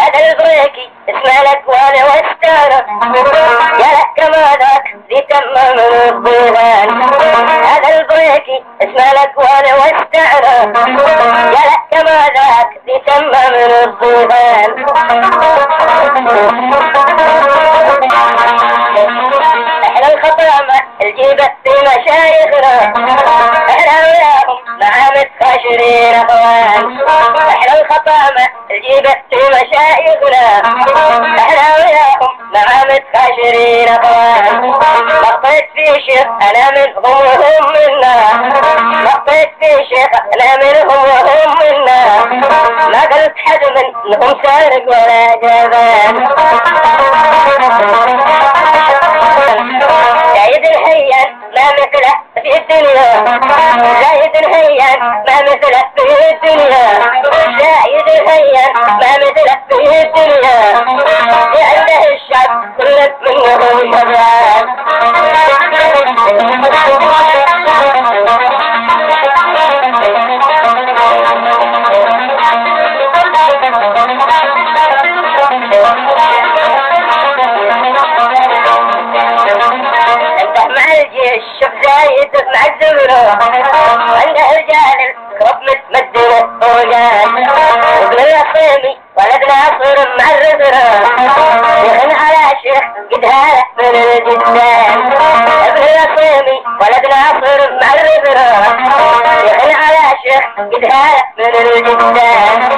هذا البريكي اسمع لك وأنا واستانس يا لك كما ذاك ذي تمام الظلال هذا البريكي اسمع لك وأنا واستانس يا لك كما ذاك ذي تمام الظلال إحنا الخطامة الجيبة في مشايخنا. متخاشرين اخوان إحنا الخطامة في مشايخنا إحنا وياهم مع متخاشرين اخوان لقيت في شيخ أنا منهم وهم منا لقيت في شيخ أنا منهم وهم منا ما قلت حد منهم سارق ولا جبان زايد الهيان ما مثله في الدنيا. ما مثله في الدنيا زايد الهيان ما مثله في الدنيا لأنه الشعب كل منهم شباب الجيش شوف زايد مع الزمرة عند رجال الكرب متمدنة فرجان ابن العصيمي ولد ناصر مع الرزرة شيخ على شيخ قد هالة من الجدان ابن العصيمي ولد ناصر مع الرزرة شيخ على شيخ قد هالة من الجدان